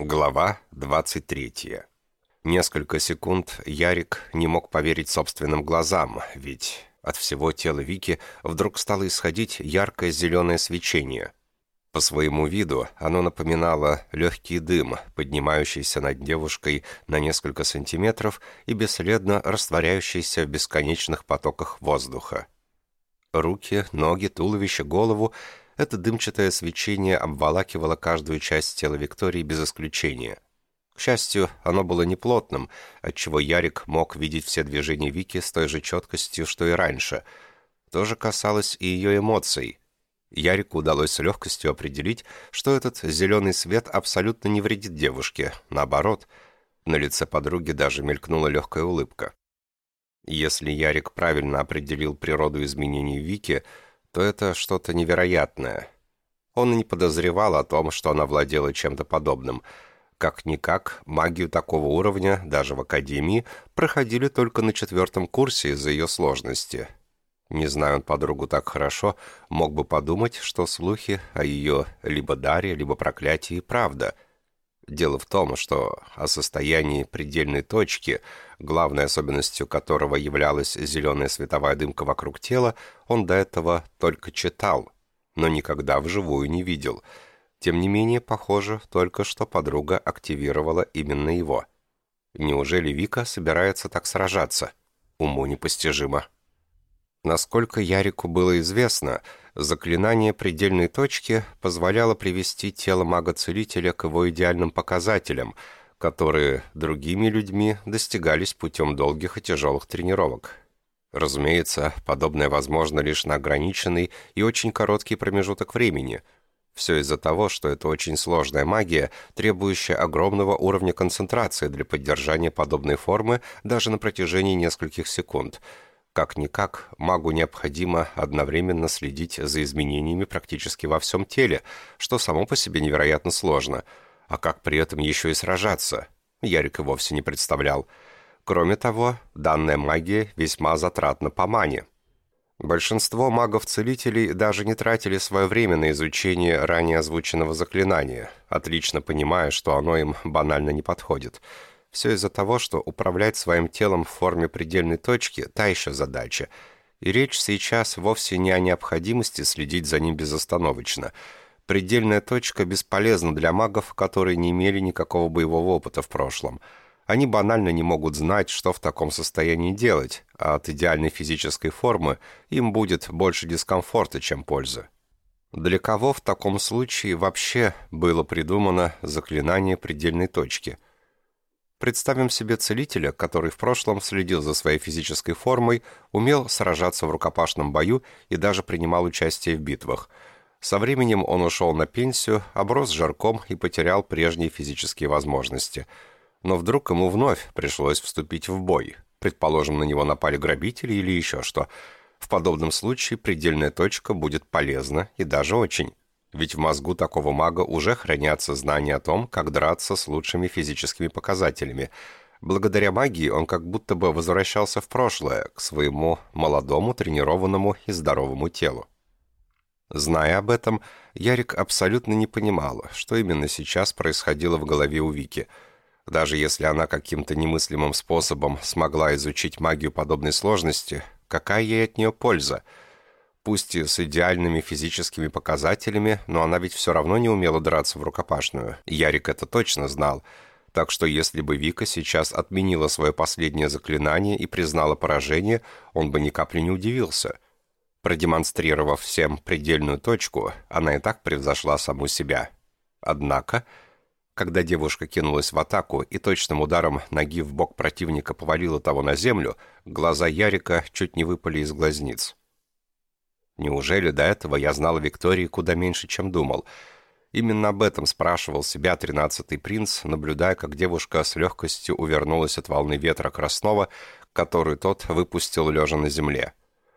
Глава 23. Несколько секунд Ярик не мог поверить собственным глазам, ведь от всего тела Вики вдруг стало исходить яркое зеленое свечение. По своему виду оно напоминало легкий дым, поднимающийся над девушкой на несколько сантиметров и бесследно растворяющийся в бесконечных потоках воздуха. Руки, ноги, туловище, голову — это дымчатое свечение обволакивало каждую часть тела Виктории без исключения. К счастью, оно было неплотным, отчего Ярик мог видеть все движения Вики с той же четкостью, что и раньше. То же касалось и ее эмоций. Ярику удалось с легкостью определить, что этот зеленый свет абсолютно не вредит девушке. Наоборот, на лице подруги даже мелькнула легкая улыбка. Если Ярик правильно определил природу изменений Вики – то это что-то невероятное. Он не подозревал о том, что она владела чем-то подобным. Как-никак, магию такого уровня, даже в Академии, проходили только на четвертом курсе из-за ее сложности. Не зная он подругу так хорошо, мог бы подумать, что слухи о ее либо даре, либо проклятии правда – Дело в том, что о состоянии предельной точки, главной особенностью которого являлась зеленая световая дымка вокруг тела, он до этого только читал, но никогда вживую не видел. Тем не менее, похоже, только что подруга активировала именно его. Неужели Вика собирается так сражаться? Уму непостижимо. Насколько Ярику было известно, заклинание предельной точки позволяло привести тело мага-целителя к его идеальным показателям, которые другими людьми достигались путем долгих и тяжелых тренировок. Разумеется, подобное возможно лишь на ограниченный и очень короткий промежуток времени. Все из-за того, что это очень сложная магия, требующая огромного уровня концентрации для поддержания подобной формы даже на протяжении нескольких секунд – как-никак, магу необходимо одновременно следить за изменениями практически во всем теле, что само по себе невероятно сложно. А как при этом еще и сражаться? Ярик и вовсе не представлял. Кроме того, данная магия весьма затратна по мане. Большинство магов-целителей даже не тратили свое время на изучение ранее озвученного заклинания, отлично понимая, что оно им банально не подходит – все из-за того, что управлять своим телом в форме предельной точки – та еще задача. И речь сейчас вовсе не о необходимости следить за ним безостановочно. Предельная точка бесполезна для магов, которые не имели никакого боевого опыта в прошлом. Они банально не могут знать, что в таком состоянии делать, а от идеальной физической формы им будет больше дискомфорта, чем пользы. Для кого в таком случае вообще было придумано заклинание предельной точки – Представим себе целителя, который в прошлом следил за своей физической формой, умел сражаться в рукопашном бою и даже принимал участие в битвах. Со временем он ушел на пенсию, оброс жарком и потерял прежние физические возможности. Но вдруг ему вновь пришлось вступить в бой. Предположим, на него напали грабители или еще что. В подобном случае предельная точка будет полезна и даже очень. Ведь в мозгу такого мага уже хранятся знания о том, как драться с лучшими физическими показателями. Благодаря магии он как будто бы возвращался в прошлое, к своему молодому, тренированному и здоровому телу. Зная об этом, Ярик абсолютно не понимал, что именно сейчас происходило в голове у Вики. Даже если она каким-то немыслимым способом смогла изучить магию подобной сложности, какая ей от нее польза – пусть и с идеальными физическими показателями, но она ведь все равно не умела драться в рукопашную. Ярик это точно знал. Так что если бы Вика сейчас отменила свое последнее заклинание и признала поражение, он бы ни капли не удивился. Продемонстрировав всем предельную точку, она и так превзошла саму себя. Однако, когда девушка кинулась в атаку и точным ударом ноги в бок противника повалила того на землю, глаза Ярика чуть не выпали из глазниц. Неужели до этого я знал Виктории куда меньше, чем думал? Именно об этом спрашивал себя тринадцатый принц, наблюдая, как девушка с легкостью увернулась от волны ветра Краснова, который тот выпустил лежа на земле.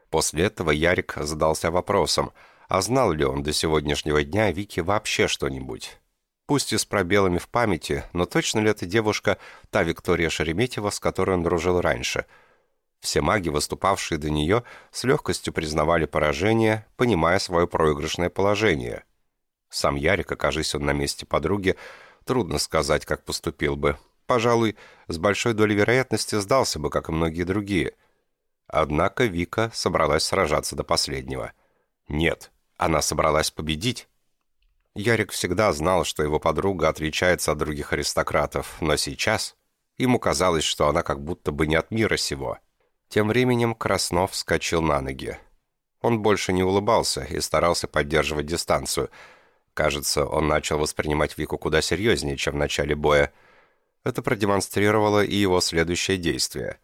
После этого Ярик задался вопросом, а знал ли он до сегодняшнего дня о Вике вообще что-нибудь? Пусть и с пробелами в памяти, но точно ли эта девушка та Виктория Шереметьева, с которой он дружил раньше – все маги, выступавшие до нее, с легкостью признавали поражение, понимая свое проигрышное положение. Сам Ярик, окажись он на месте подруги, Трудно сказать, как поступил бы. Пожалуй, с большой долей вероятности сдался бы, как и многие другие. Однако Вика собралась сражаться до последнего. Нет, она собралась победить. Ярик всегда знал, что его подруга отличается от других аристократов, но сейчас ему казалось, что она как будто бы не от мира сего. Тем временем Краснов вскочил на ноги. Он больше не улыбался и старался поддерживать дистанцию. Кажется, он начал воспринимать Вику куда серьезнее, чем в начале боя. Это продемонстрировало и его следующее действие.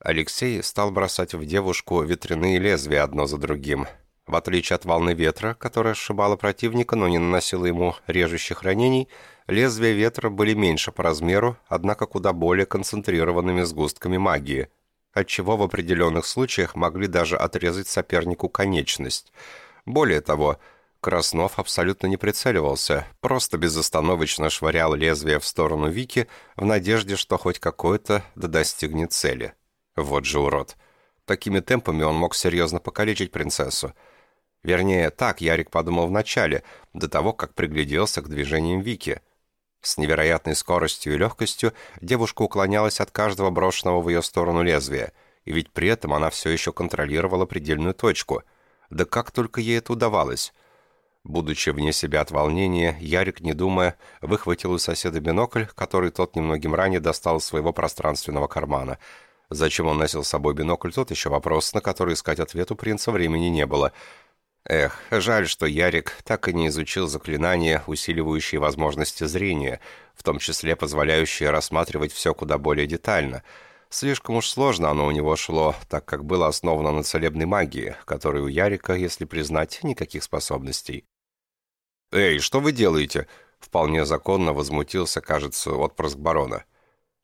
Алексей стал бросать в девушку ветряные лезвия одно за другим. В отличие от волны ветра, которая сшибала противника, но не наносила ему режущих ранений, лезвия ветра были меньше по размеру, однако куда более концентрированными сгустками магии – отчего в определенных случаях могли даже отрезать сопернику конечность. Более того, Краснов абсолютно не прицеливался, просто безостановочно швырял лезвие в сторону Вики в надежде, что хоть какое-то да достигнет цели. Вот же урод. Такими темпами он мог серьезно покалечить принцессу. Вернее, так Ярик подумал вначале, до того, как пригляделся к движениям Вики – с невероятной скоростью и легкостью девушка уклонялась от каждого брошенного в ее сторону лезвия, и ведь при этом она все еще контролировала предельную точку. Да как только ей это удавалось? Будучи вне себя от волнения, Ярик, не думая, выхватил у соседа бинокль, который тот немногим ранее достал из своего пространственного кармана. Зачем он носил с собой бинокль, тот еще вопрос, на который искать ответ у принца времени не было — Эх, жаль, что Ярик так и не изучил заклинания, усиливающие возможности зрения, в том числе позволяющие рассматривать все куда более детально. Слишком уж сложно оно у него шло, так как было основано на целебной магии, которой у Ярика, если признать, никаких способностей. «Эй, что вы делаете?» Вполне законно возмутился, кажется, отпрыск барона.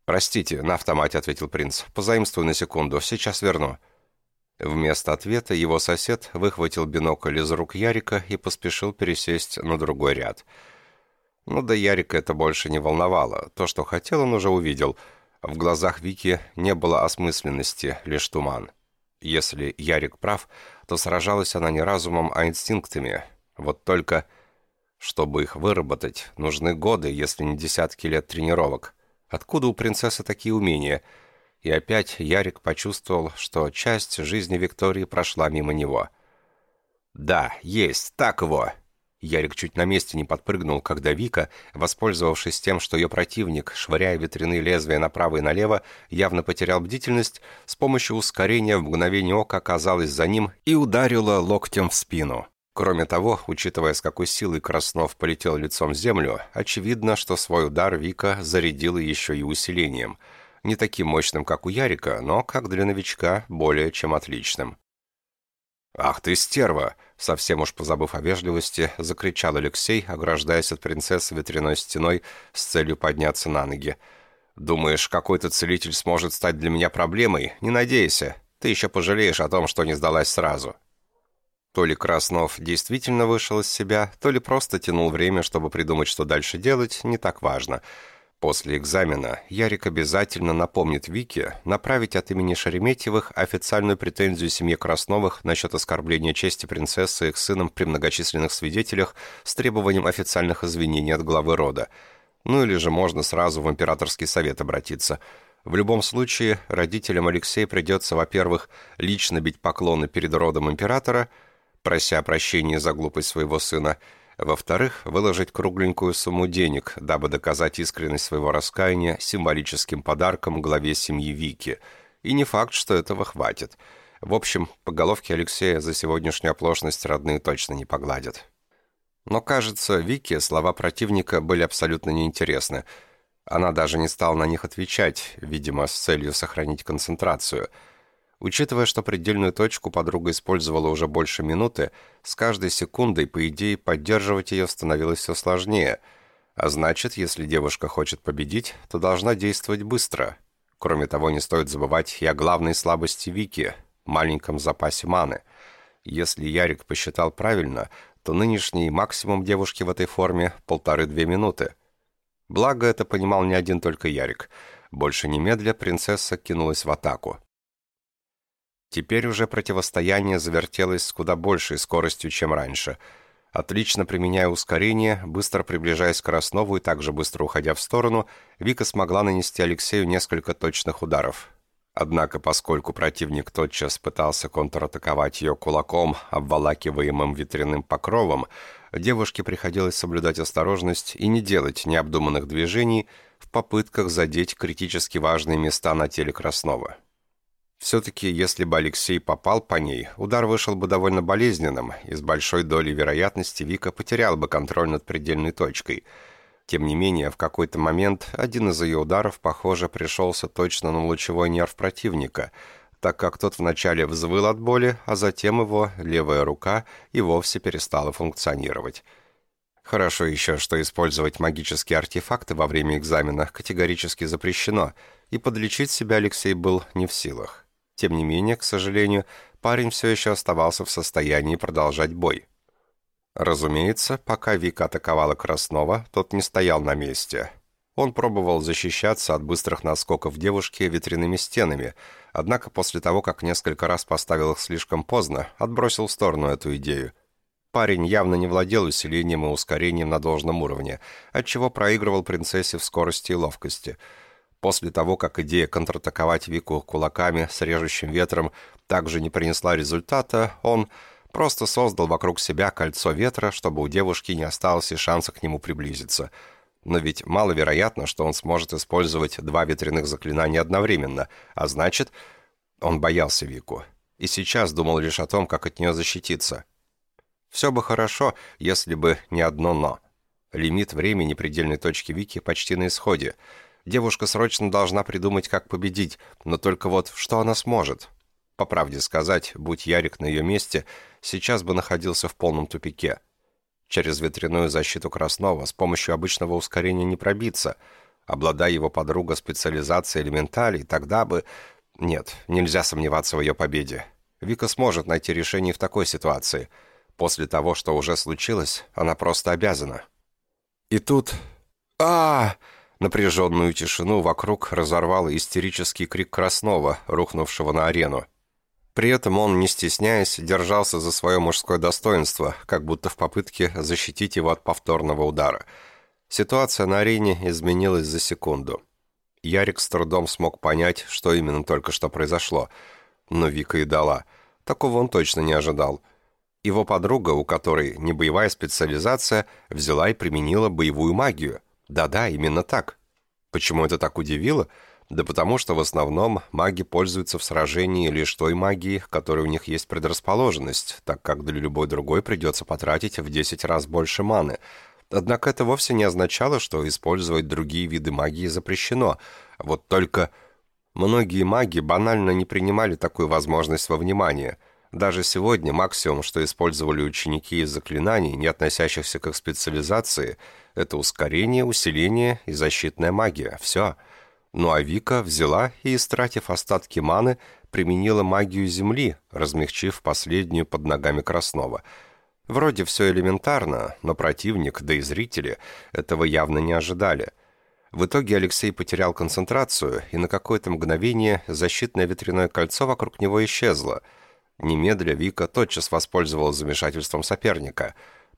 «Простите, на автомате», — ответил принц. «Позаимствую на секунду, сейчас верну». Вместо ответа его сосед выхватил бинокль из рук Ярика и поспешил пересесть на другой ряд. Ну да Ярика это больше не волновало. То, что хотел, он уже увидел. В глазах Вики не было осмысленности, лишь туман. Если Ярик прав, то сражалась она не разумом, а инстинктами. Вот только, чтобы их выработать, нужны годы, если не десятки лет тренировок. Откуда у принцессы такие умения – и опять Ярик почувствовал, что часть жизни Виктории прошла мимо него. «Да, есть, так его!» Ярик чуть на месте не подпрыгнул, когда Вика, воспользовавшись тем, что ее противник, швыряя ветряные лезвия направо и налево, явно потерял бдительность, с помощью ускорения в мгновение ока оказалась за ним и ударила локтем в спину. Кроме того, учитывая, с какой силой Краснов полетел лицом в землю, очевидно, что свой удар Вика зарядила еще и усилением – не таким мощным, как у Ярика, но, как для новичка, более чем отличным. «Ах ты, стерва!» — совсем уж позабыв о вежливости, закричал Алексей, ограждаясь от принцессы ветряной стеной с целью подняться на ноги. «Думаешь, какой-то целитель сможет стать для меня проблемой? Не надейся. Ты еще пожалеешь о том, что не сдалась сразу». То ли Краснов действительно вышел из себя, то ли просто тянул время, чтобы придумать, что дальше делать, не так важно — После экзамена Ярик обязательно напомнит Вике направить от имени Шереметьевых официальную претензию семье Красновых насчет оскорбления чести принцессы их сыном при многочисленных свидетелях с требованием официальных извинений от главы рода. Ну или же можно сразу в императорский совет обратиться. В любом случае, родителям Алексея придется, во-первых, лично бить поклоны перед родом императора, прося прощения за глупость своего сына, во-вторых, выложить кругленькую сумму денег, дабы доказать искренность своего раскаяния символическим подарком главе семьи Вики. И не факт, что этого хватит. В общем, по головке Алексея за сегодняшнюю оплошность родные точно не погладят. Но, кажется, Вике слова противника были абсолютно неинтересны. Она даже не стала на них отвечать, видимо, с целью сохранить концентрацию – Учитывая, что предельную точку подруга использовала уже больше минуты, с каждой секундой, по идее, поддерживать ее становилось все сложнее. А значит, если девушка хочет победить, то должна действовать быстро. Кроме того, не стоит забывать и о главной слабости Вики – маленьком запасе маны. Если Ярик посчитал правильно, то нынешний максимум девушки в этой форме – полторы-две минуты. Благо, это понимал не один только Ярик. Больше немедля принцесса кинулась в атаку – Теперь уже противостояние завертелось с куда большей скоростью, чем раньше. Отлично применяя ускорение, быстро приближаясь к Краснову и также быстро уходя в сторону, Вика смогла нанести Алексею несколько точных ударов. Однако, поскольку противник тотчас пытался контратаковать ее кулаком, обволакиваемым ветряным покровом, девушке приходилось соблюдать осторожность и не делать необдуманных движений в попытках задеть критически важные места на теле Краснова. Все-таки, если бы Алексей попал по ней, удар вышел бы довольно болезненным, и с большой долей вероятности Вика потерял бы контроль над предельной точкой. Тем не менее, в какой-то момент один из ее ударов, похоже, пришелся точно на лучевой нерв противника, так как тот вначале взвыл от боли, а затем его левая рука и вовсе перестала функционировать. Хорошо еще, что использовать магические артефакты во время экзамена категорически запрещено, и подлечить себя Алексей был не в силах. Тем не менее, к сожалению, парень все еще оставался в состоянии продолжать бой. Разумеется, пока Вика атаковала Краснова, тот не стоял на месте. Он пробовал защищаться от быстрых наскоков девушки ветряными стенами, однако после того, как несколько раз поставил их слишком поздно, отбросил в сторону эту идею. Парень явно не владел усилением и ускорением на должном уровне, отчего проигрывал принцессе в скорости и ловкости – После того, как идея контратаковать Вику кулаками с режущим ветром также не принесла результата, он просто создал вокруг себя кольцо ветра, чтобы у девушки не осталось и шанса к нему приблизиться. Но ведь маловероятно, что он сможет использовать два ветряных заклинания одновременно, а значит, он боялся Вику. И сейчас думал лишь о том, как от нее защититься. Все бы хорошо, если бы не одно «но». Лимит времени предельной точки Вики почти на исходе — Девушка срочно должна придумать, как победить, но только вот что она сможет? По правде сказать, будь Ярик на ее месте, сейчас бы находился в полном тупике. Через ветряную защиту Краснова с помощью обычного ускорения не пробиться. Обладая его подруга специализацией элементалей, тогда бы... Нет, нельзя сомневаться в ее победе. Вика сможет найти решение в такой ситуации. После того, что уже случилось, она просто обязана. И тут... а, -а, -а Напряженную тишину вокруг разорвал истерический крик Краснова, рухнувшего на арену. При этом он, не стесняясь, держался за свое мужское достоинство, как будто в попытке защитить его от повторного удара. Ситуация на арене изменилась за секунду. Ярик с трудом смог понять, что именно только что произошло. Но Вика и дала. Такого он точно не ожидал. Его подруга, у которой не боевая специализация, взяла и применила боевую магию. Да-да, именно так. Почему это так удивило? Да потому что в основном маги пользуются в сражении лишь той магией, которой у них есть предрасположенность, так как для любой другой придется потратить в 10 раз больше маны. Однако это вовсе не означало, что использовать другие виды магии запрещено. Вот только многие маги банально не принимали такую возможность во внимание – даже сегодня максимум, что использовали ученики из заклинаний, не относящихся к их специализации, это ускорение, усиление и защитная магия. Все. Ну а Вика взяла и, истратив остатки маны, применила магию Земли, размягчив последнюю под ногами Краснова. Вроде все элементарно, но противник, да и зрители, этого явно не ожидали. В итоге Алексей потерял концентрацию, и на какое-то мгновение защитное ветряное кольцо вокруг него исчезло – Немедля Вика тотчас воспользовалась замешательством соперника.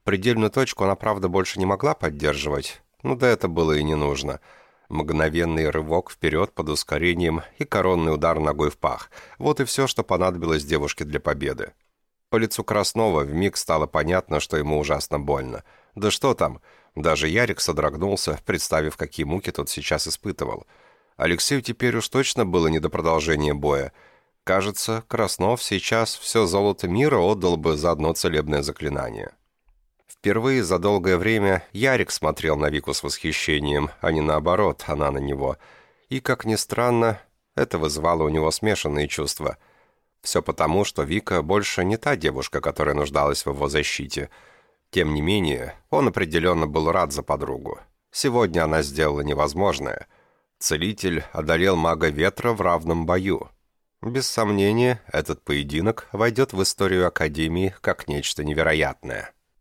Предельную точку она, правда, больше не могла поддерживать, но да это было и не нужно. Мгновенный рывок вперед под ускорением и коронный удар ногой в пах. Вот и все, что понадобилось девушке для победы. По лицу Краснова вмиг стало понятно, что ему ужасно больно. Да что там, даже Ярик содрогнулся, представив, какие муки тот сейчас испытывал. Алексею теперь уж точно было не до продолжения боя — Кажется, Краснов сейчас все золото мира отдал бы за одно целебное заклинание. Впервые за долгое время Ярик смотрел на Вику с восхищением, а не наоборот, она на него. И, как ни странно, это вызывало у него смешанные чувства. Все потому, что Вика больше не та девушка, которая нуждалась в его защите. Тем не менее, он определенно был рад за подругу. Сегодня она сделала невозможное. Целитель одолел мага ветра в равном бою. Без сомнения, этот поединок войдет в историю Академии как нечто невероятное.